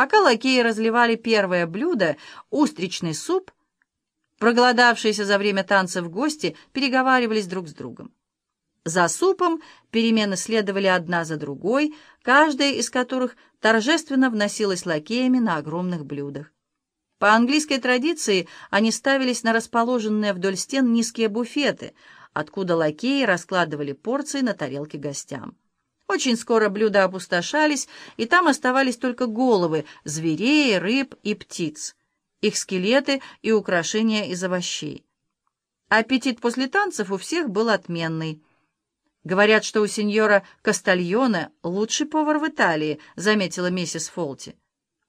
Пока лакеи разливали первое блюдо, устричный суп, проголодавшиеся за время танцев гости переговаривались друг с другом. За супом перемены следовали одна за другой, каждая из которых торжественно вносилась лакеями на огромных блюдах. По английской традиции они ставились на расположенные вдоль стен низкие буфеты, откуда лакеи раскладывали порции на тарелки гостям. Очень скоро блюда опустошались, и там оставались только головы зверей, рыб и птиц, их скелеты и украшения из овощей. Аппетит после танцев у всех был отменный. «Говорят, что у сеньора Кастальона лучший повар в Италии», — заметила миссис Фолти.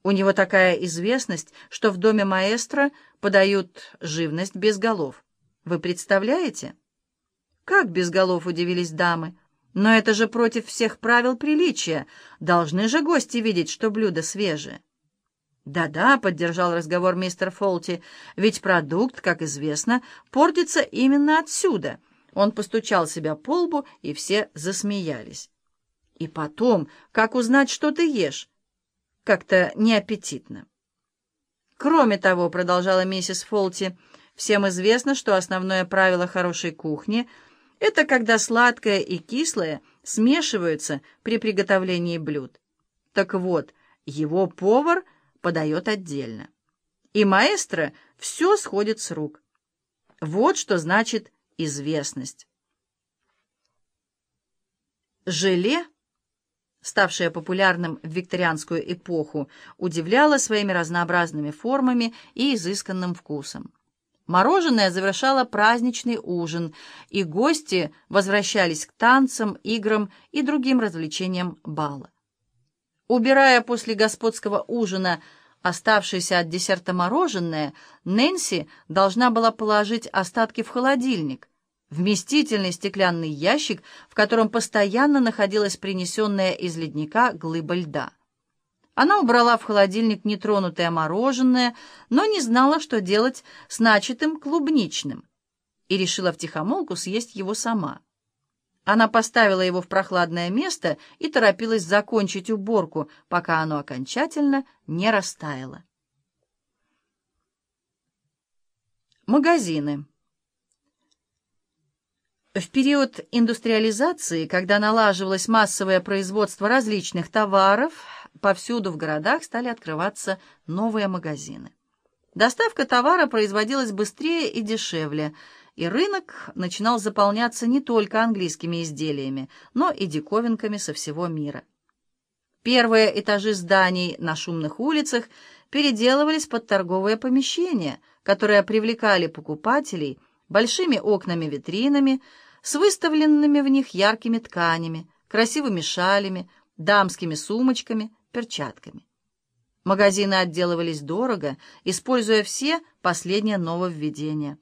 «У него такая известность, что в доме маэстро подают живность без голов. Вы представляете?» «Как без голов?» — удивились дамы. «Но это же против всех правил приличия. Должны же гости видеть, что блюдо свежее». «Да-да», — поддержал разговор мистер Фолти, — «ведь продукт, как известно, портится именно отсюда». Он постучал себя по лбу, и все засмеялись. И потом, как узнать, что ты ешь? Как-то неаппетитно. Кроме того, продолжала миссис Фолти, всем известно, что основное правило хорошей кухни — это когда сладкое и кислое смешиваются при приготовлении блюд. Так вот, его повар подает отдельно. И маэстро все сходит с рук. Вот что значит известность. Желе, ставшее популярным в викторианскую эпоху, удивляло своими разнообразными формами и изысканным вкусом. Мороженое завершало праздничный ужин, и гости возвращались к танцам, играм и другим развлечениям бала. Убирая после господского ужина оставшееся от десерта мороженое, Нэнси должна была положить остатки в холодильник, вместительный стеклянный ящик, в котором постоянно находилась принесенная из ледника глыба льда. Она убрала в холодильник нетронутое мороженое, но не знала, что делать с начатым клубничным, и решила втихомолку съесть его сама. Она поставила его в прохладное место и торопилась закончить уборку, пока оно окончательно не растаяло. Магазины. В период индустриализации, когда налаживалось массовое производство различных товаров, повсюду в городах стали открываться новые магазины. Доставка товара производилась быстрее и дешевле, и рынок начинал заполняться не только английскими изделиями, но и диковинками со всего мира. Первые этажи зданий на шумных улицах переделывались под торговые помещения, которые привлекали покупателей – большими окнами-витринами, с выставленными в них яркими тканями, красивыми шалями, дамскими сумочками, перчатками. Магазины отделывались дорого, используя все последние нововведения.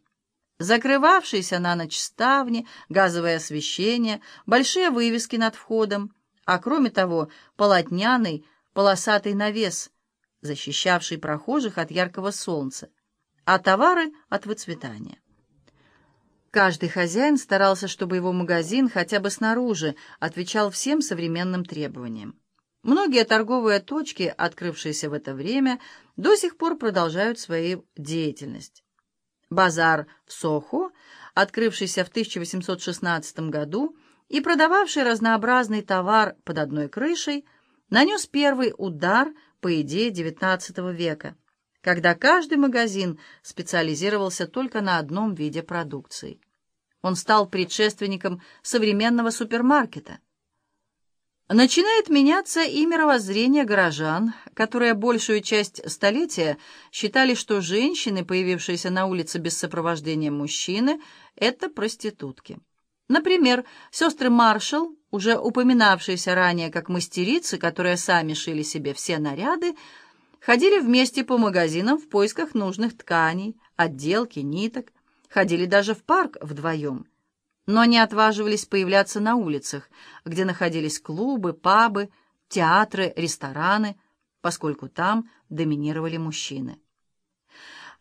Закрывавшиеся на ночь ставни, газовое освещение, большие вывески над входом, а кроме того полотняный полосатый навес, защищавший прохожих от яркого солнца, а товары от выцветания. Каждый хозяин старался, чтобы его магазин хотя бы снаружи отвечал всем современным требованиям. Многие торговые точки, открывшиеся в это время, до сих пор продолжают свою деятельность. Базар в Сохо, открывшийся в 1816 году и продававший разнообразный товар под одной крышей, нанес первый удар по идее XIX века – когда каждый магазин специализировался только на одном виде продукции. Он стал предшественником современного супермаркета. Начинает меняться и мировоззрение горожан, которые большую часть столетия считали, что женщины, появившиеся на улице без сопровождения мужчины, это проститутки. Например, сестры Маршалл, уже упоминавшиеся ранее как мастерицы, которые сами шили себе все наряды, ходили вместе по магазинам в поисках нужных тканей, отделки, ниток, ходили даже в парк вдвоем, но не отваживались появляться на улицах, где находились клубы, пабы, театры, рестораны, поскольку там доминировали мужчины.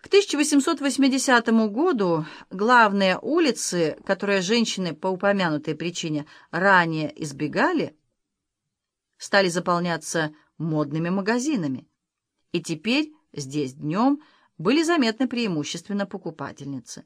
К 1880 году главные улицы, которые женщины по упомянутой причине ранее избегали, стали заполняться модными магазинами. И теперь здесь днем были заметны преимущественно покупательницы.